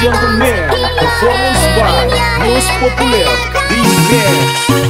and gentlemen, performance by Most Popular Remix.